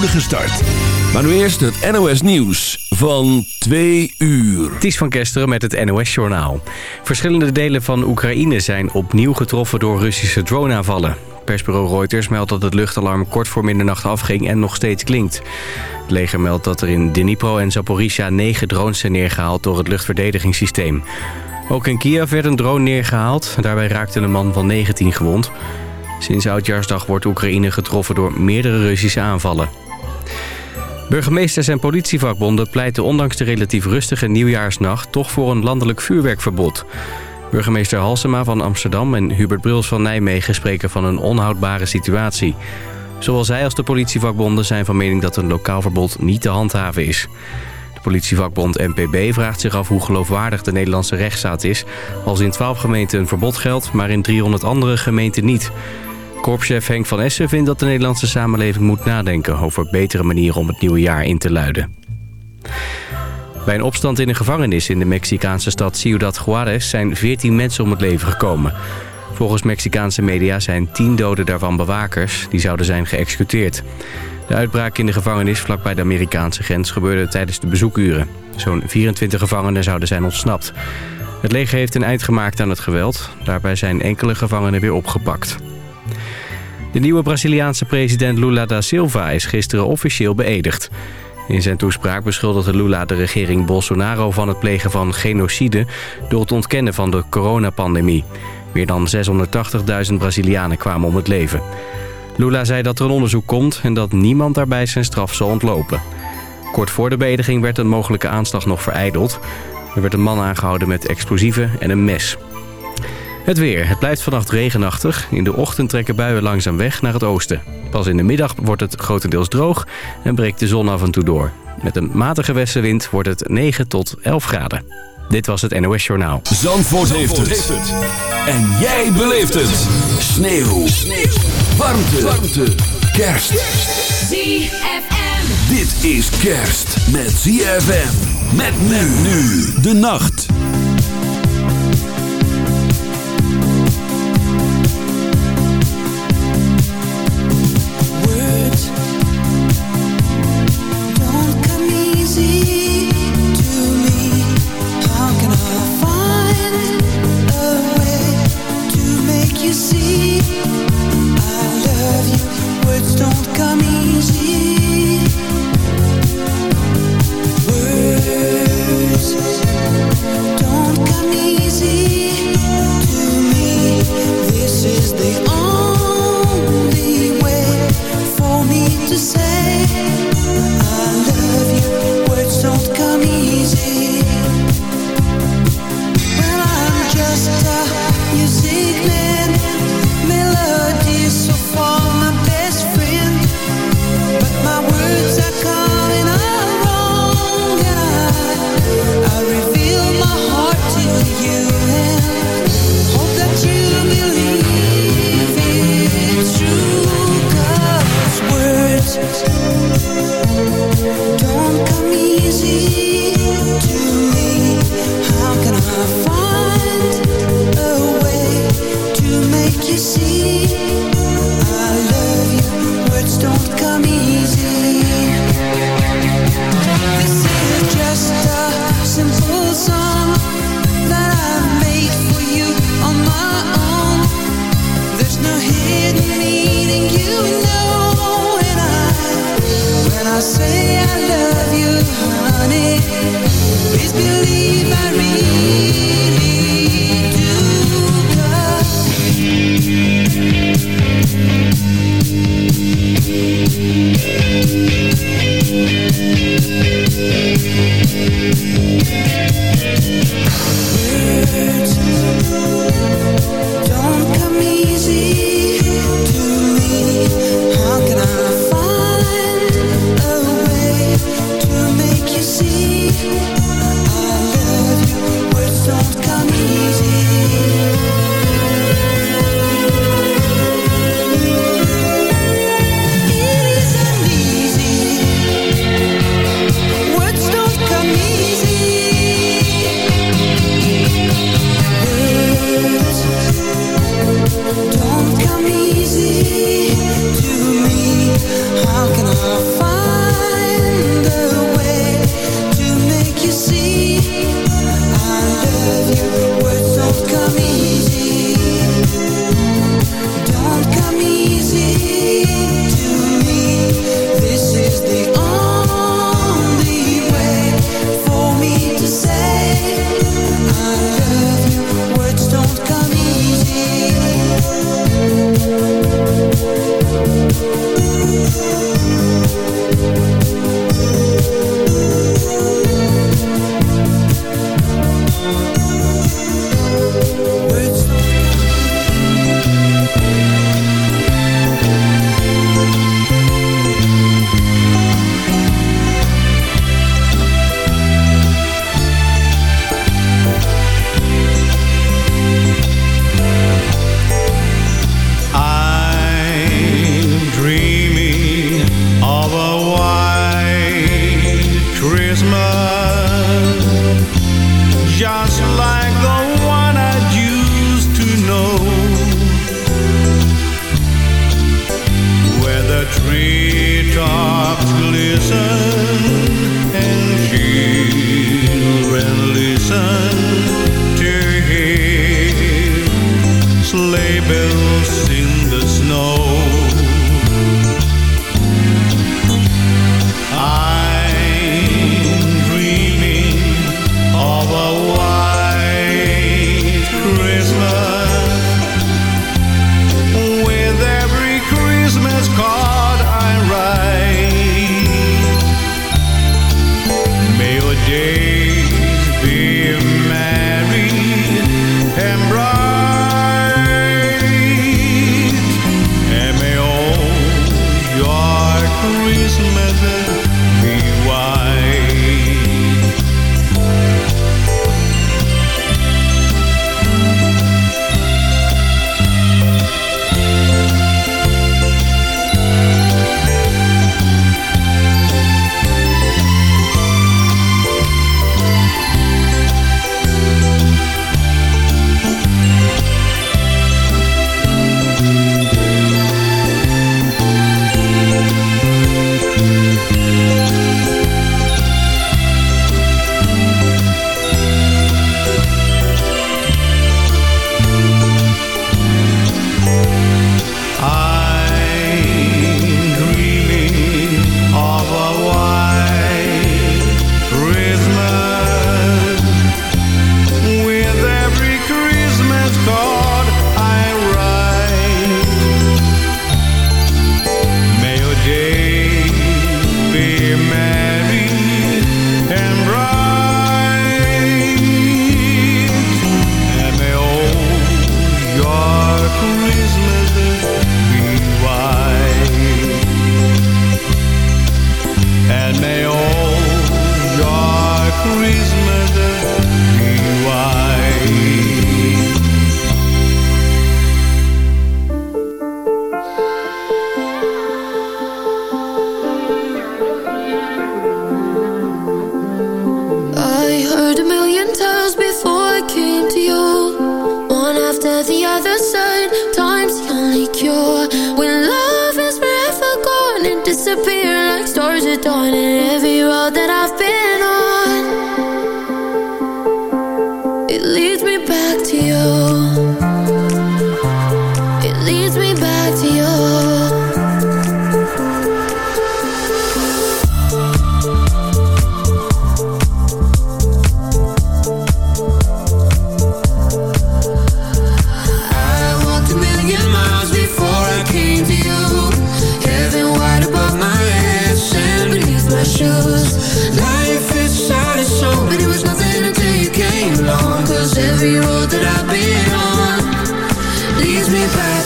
start. Maar nu eerst het NOS Nieuws van 2 uur. Ties van Kesteren met het NOS Journaal. Verschillende delen van Oekraïne zijn opnieuw getroffen door Russische droneaanvallen. Persbureau Reuters meldt dat het luchtalarm kort voor middernacht afging en nog steeds klinkt. Het leger meldt dat er in Dnipro en Zaporizhia negen drones zijn neergehaald door het luchtverdedigingssysteem. Ook in Kiev werd een drone neergehaald. Daarbij raakte een man van 19 gewond. Sinds Oudjaarsdag wordt Oekraïne getroffen door meerdere Russische aanvallen. Burgemeesters en politievakbonden pleiten ondanks de relatief rustige nieuwjaarsnacht... toch voor een landelijk vuurwerkverbod. Burgemeester Halsema van Amsterdam en Hubert Bruls van Nijmegen... spreken van een onhoudbare situatie. Zowel zij als de politievakbonden zijn van mening dat een lokaal verbod niet te handhaven is. De politievakbond NPB vraagt zich af hoe geloofwaardig de Nederlandse rechtsstaat is... als in 12 gemeenten een verbod geldt, maar in 300 andere gemeenten niet... Korpschef Henk van Essen vindt dat de Nederlandse samenleving moet nadenken... over betere manieren om het nieuwe jaar in te luiden. Bij een opstand in een gevangenis in de Mexicaanse stad Ciudad Juarez... zijn 14 mensen om het leven gekomen. Volgens Mexicaanse media zijn 10 doden daarvan bewakers. Die zouden zijn geëxecuteerd. De uitbraak in de gevangenis vlakbij de Amerikaanse grens gebeurde tijdens de bezoekuren. Zo'n 24 gevangenen zouden zijn ontsnapt. Het leger heeft een eind gemaakt aan het geweld. Daarbij zijn enkele gevangenen weer opgepakt. De nieuwe Braziliaanse president Lula da Silva is gisteren officieel beëdigd. In zijn toespraak beschuldigde Lula de regering Bolsonaro van het plegen van genocide... door het ontkennen van de coronapandemie. Meer dan 680.000 Brazilianen kwamen om het leven. Lula zei dat er een onderzoek komt en dat niemand daarbij zijn straf zal ontlopen. Kort voor de beëdiging werd een mogelijke aanslag nog vereideld. Er werd een man aangehouden met explosieven en een mes. Het weer. Het blijft vannacht regenachtig. In de ochtend trekken buien langzaam weg naar het oosten. Pas in de middag wordt het grotendeels droog en breekt de zon af en toe door. Met een matige westenwind wordt het 9 tot 11 graden. Dit was het NOS Journaal. Zandvoort, heeft, het. En jij beleeft het. Sneeuw. Sneeuw. Warmte. Warmte. Kerst. ZFM. Dit is kerst met ZFM. Met men nu de nacht.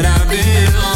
my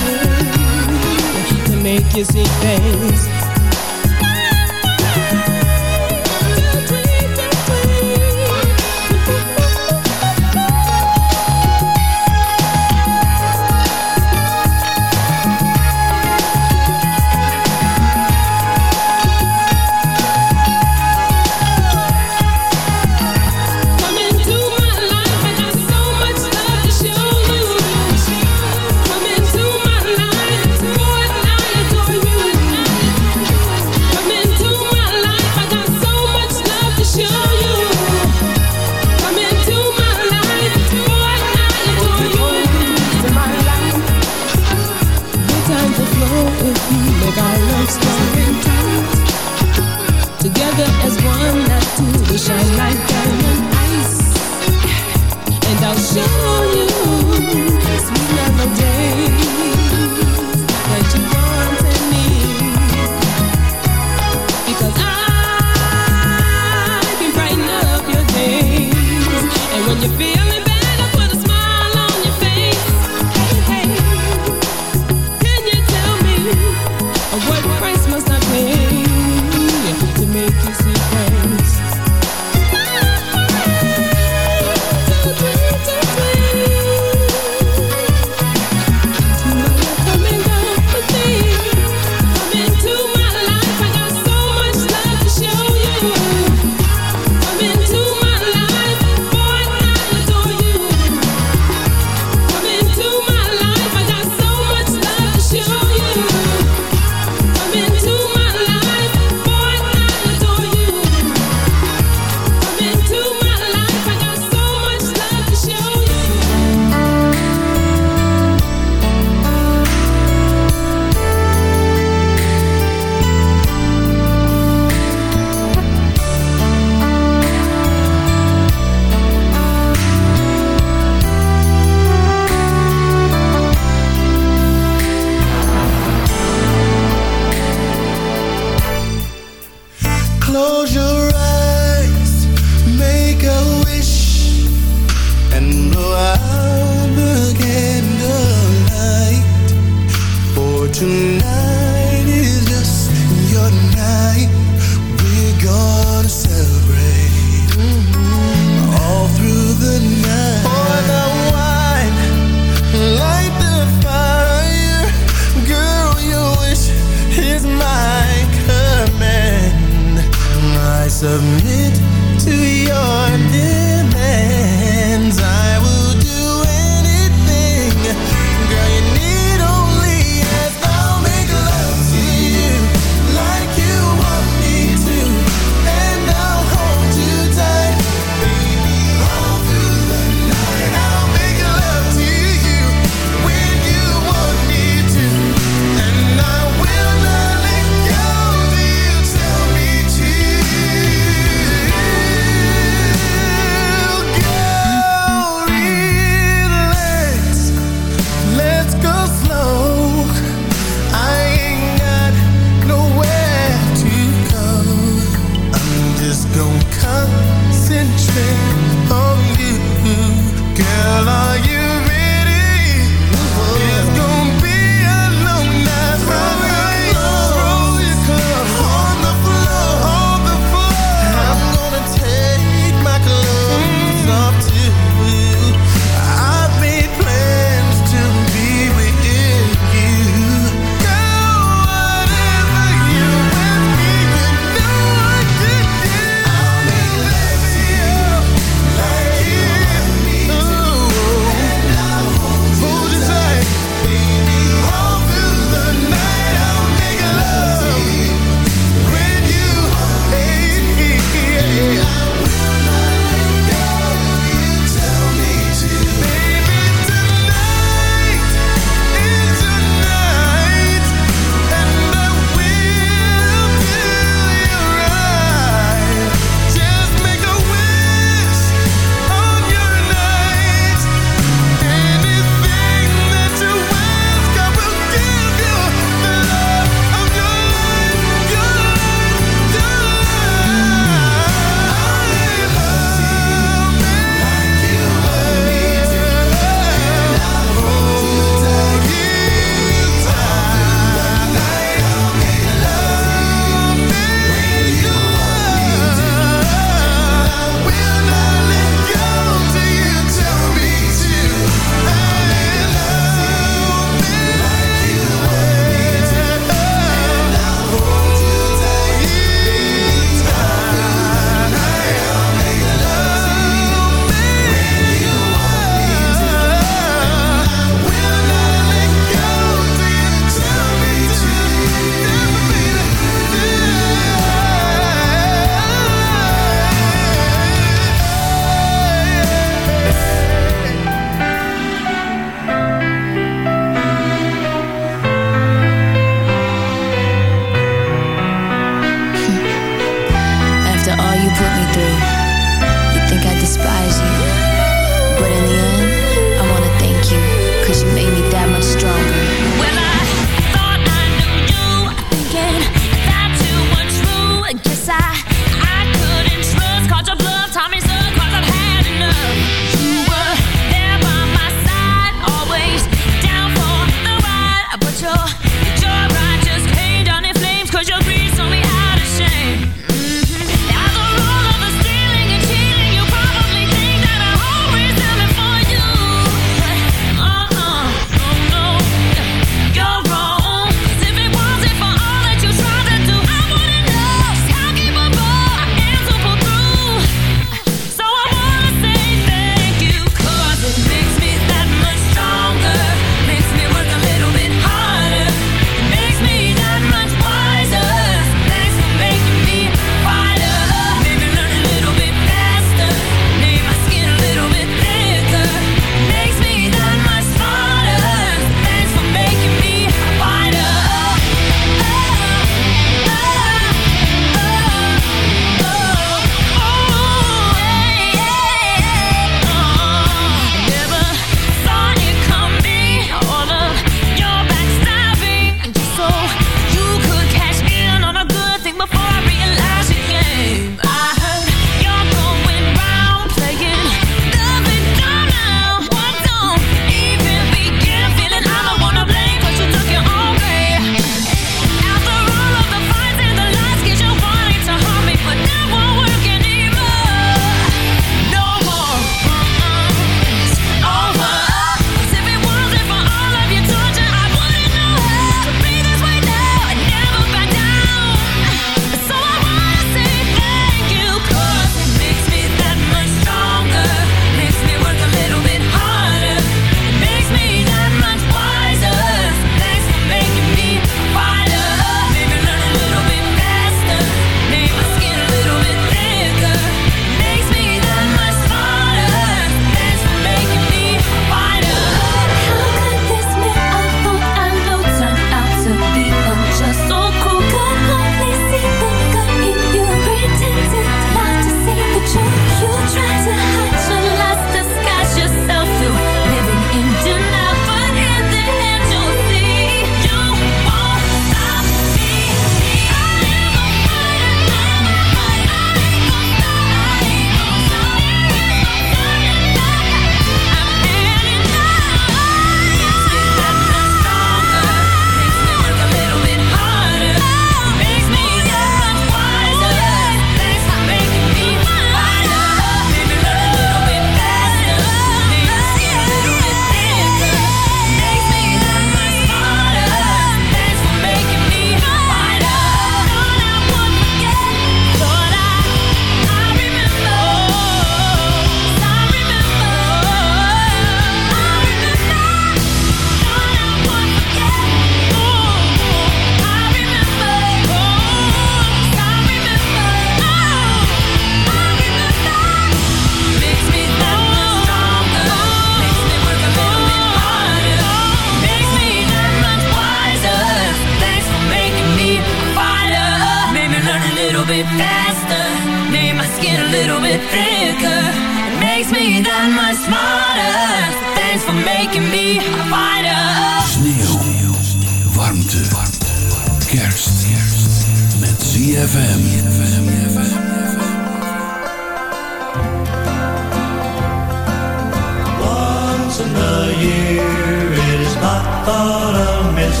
year it is not thought amiss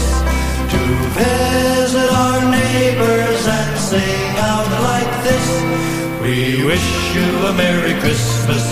to visit our neighbors and sing out like this. We wish you a Merry Christmas.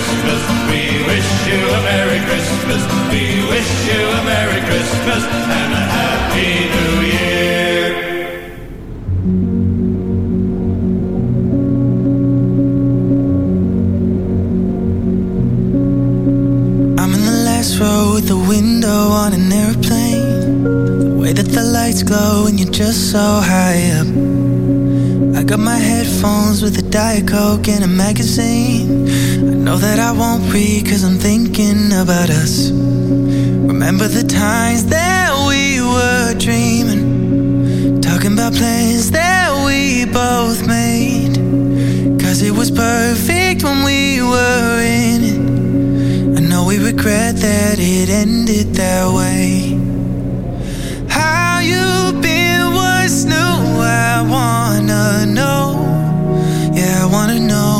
Christmas. We wish you a Merry Christmas. We wish you a Merry Christmas and a Happy New Year. I'm in the last row with the window on an airplane. The way that the lights glow and you're just so high up. I got my headphones with a Diet Coke and a magazine. Know that I won't read cause I'm thinking about us. Remember the times that we were dreaming. Talking about plans that we both made. Cause it was perfect when we were in it. I know we regret that it ended that way. How you been? What's new? I wanna know. Yeah, I wanna know.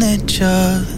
That you're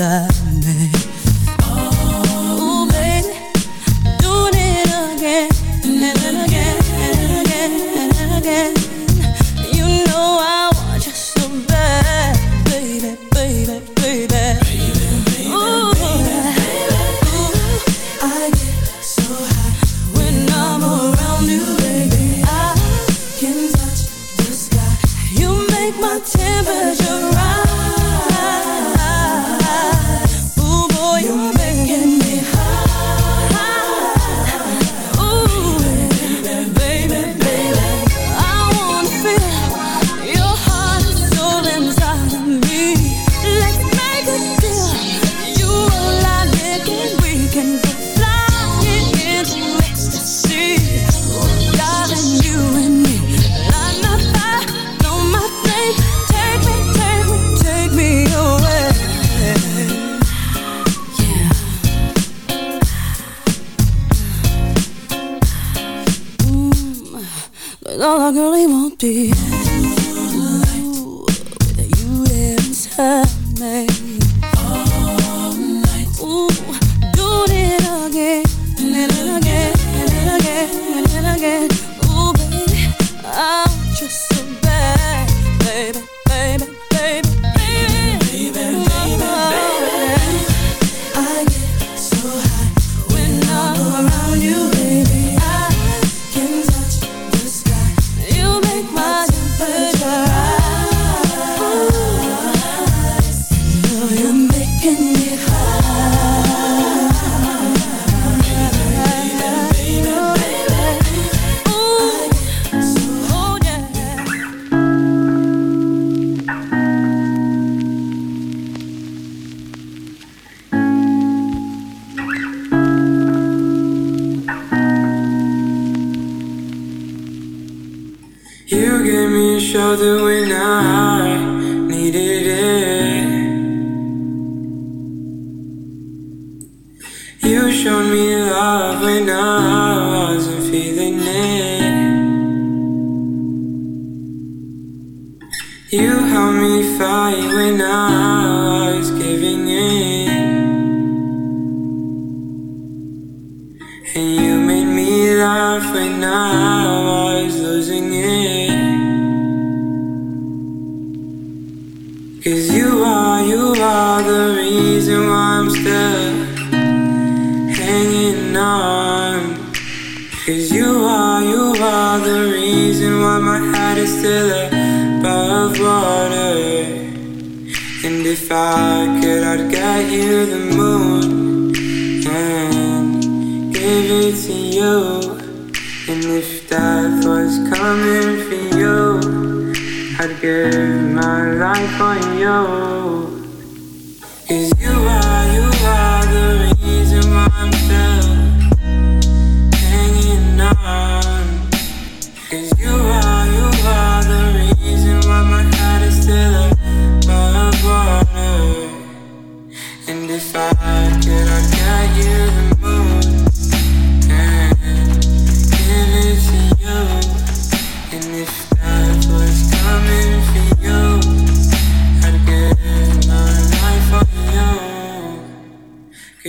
there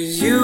You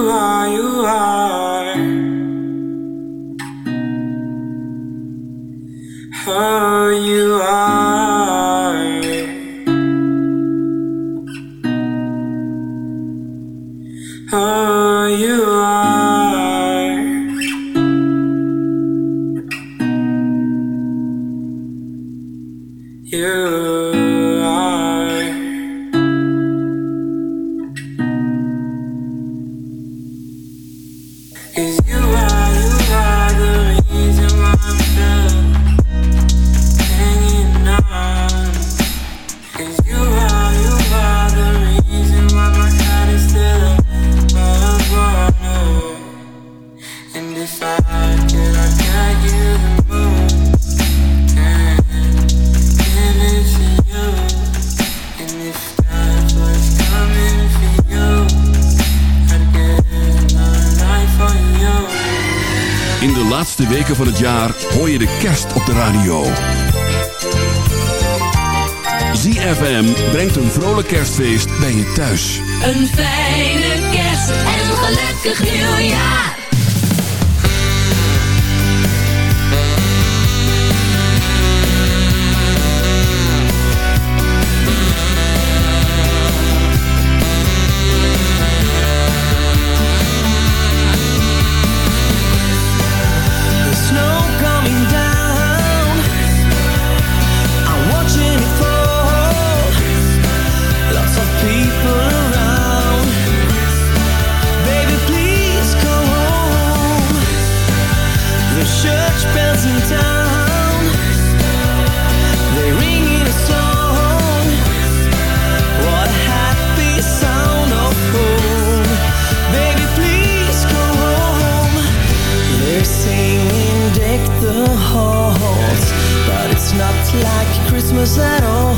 not like Christmas at all.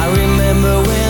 I remember when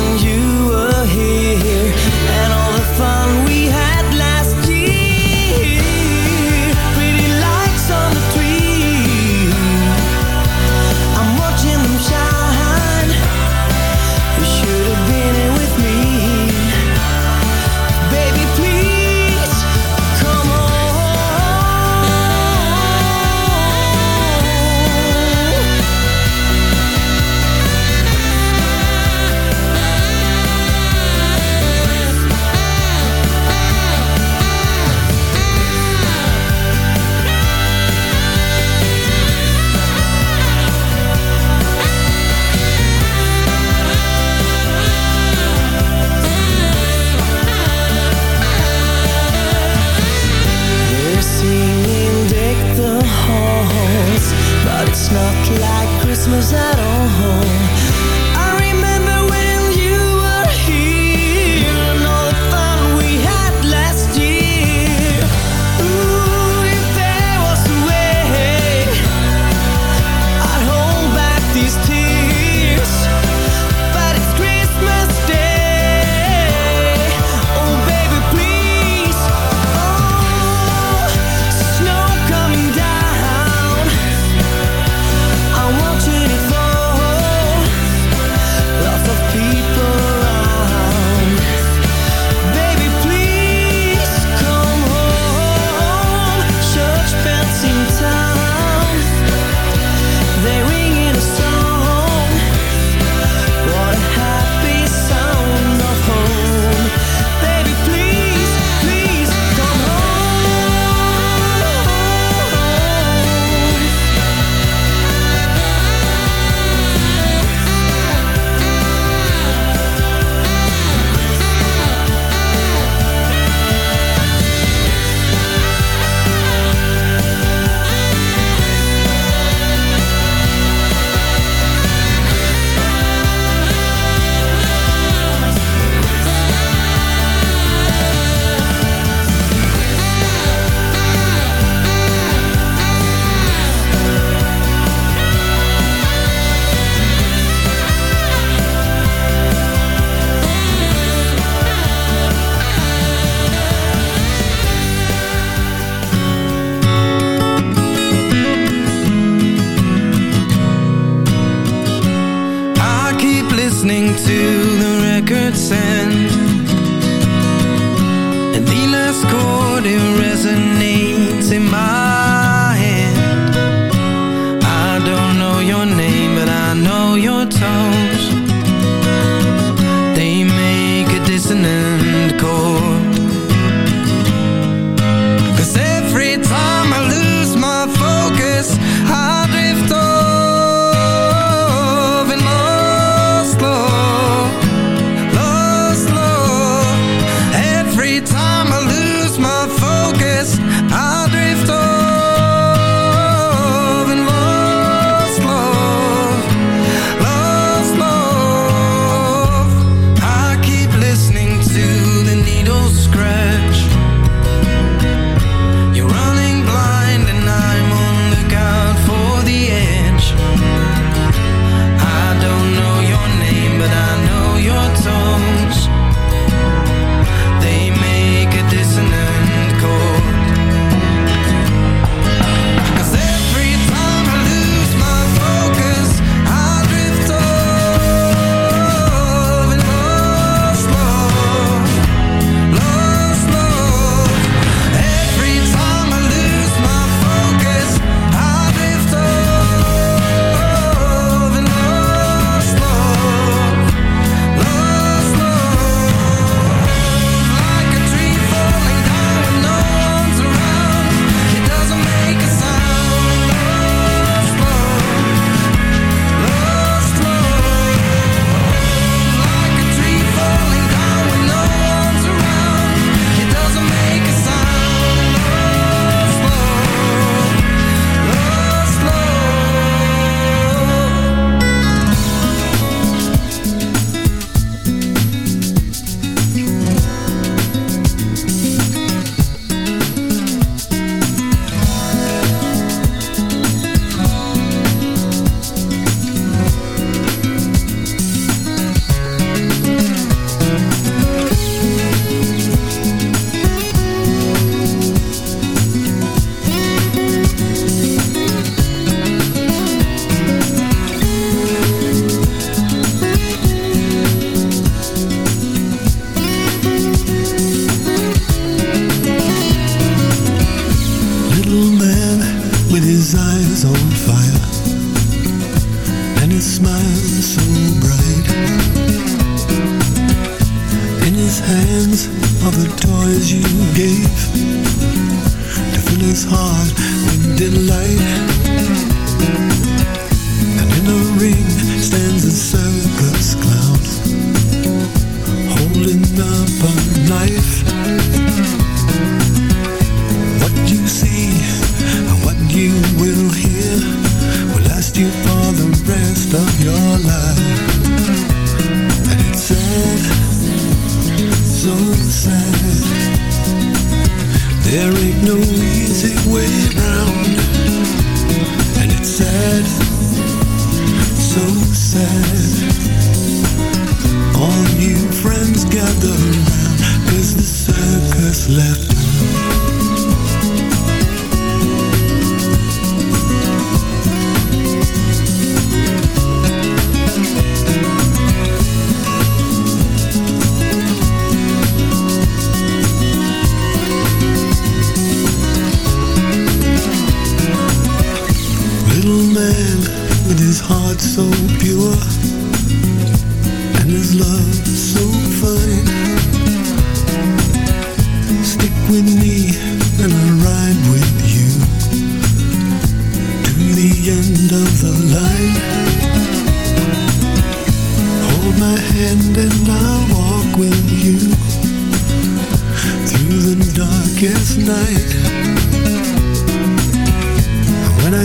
So own.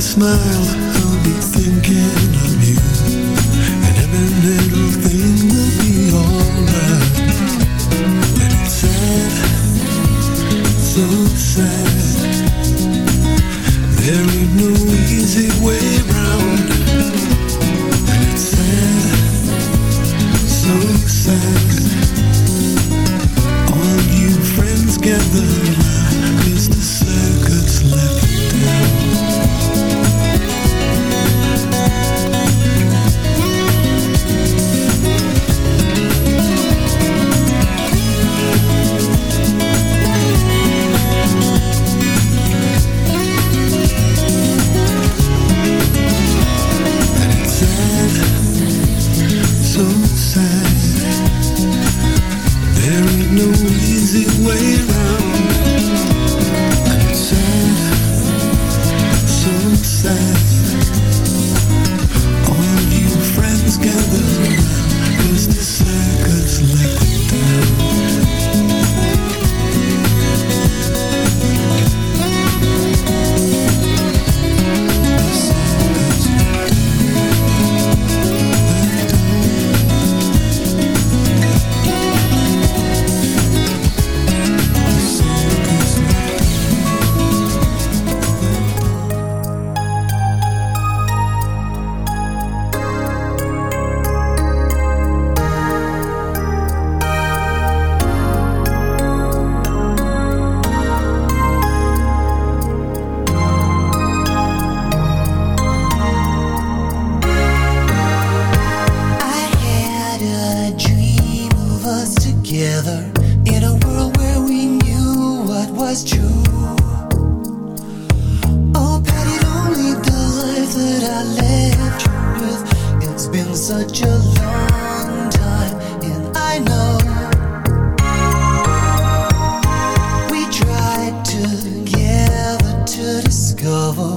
smile, I'll be thinking of you. And every little thing will be alright. And it's sad, so sad. There ain't no easy way. dream of us together in a world where we knew what was true. Oh, Patty, only the life that I left you with. It's been such a long time, and I know. We tried together to discover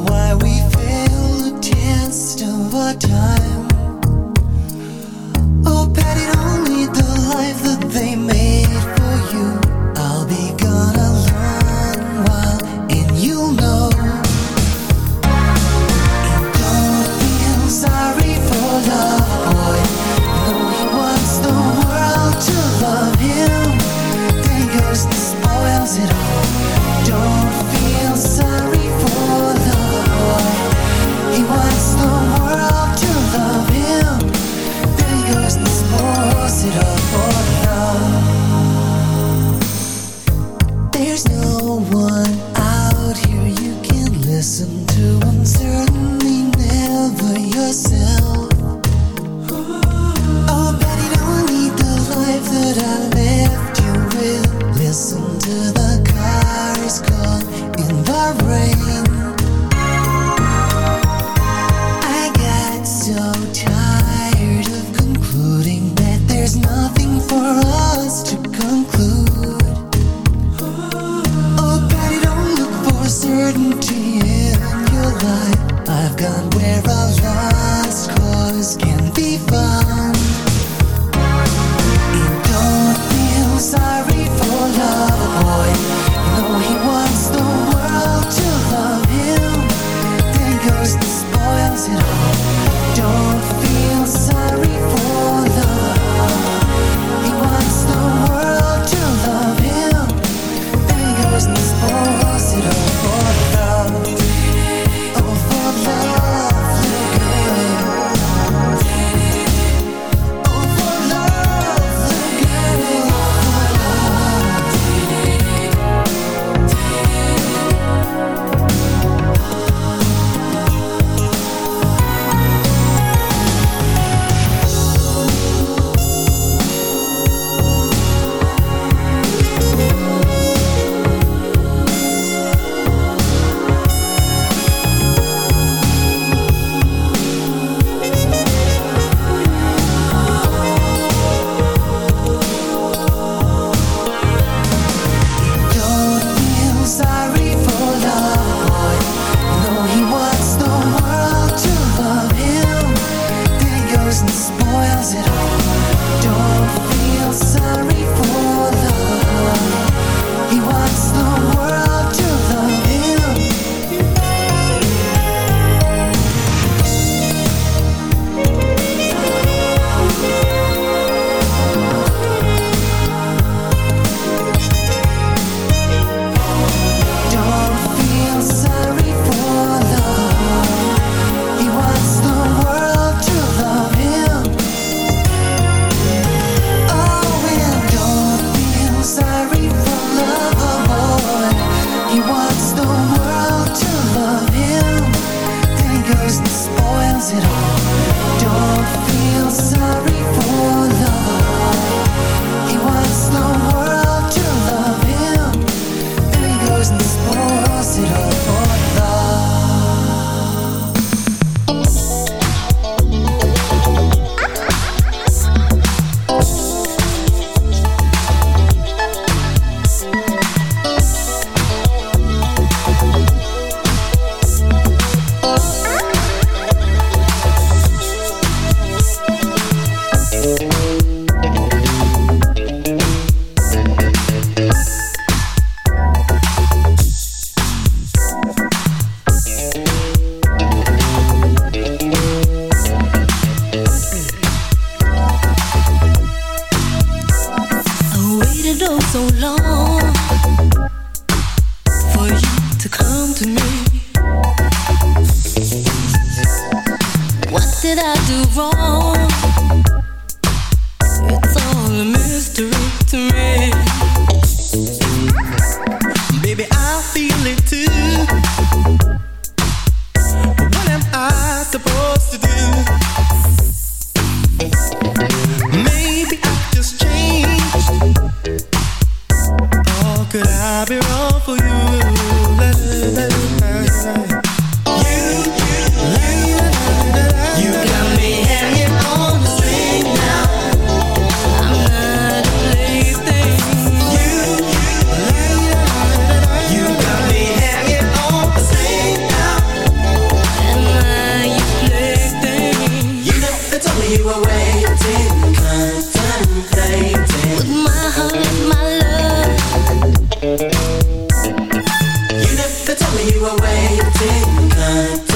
think time.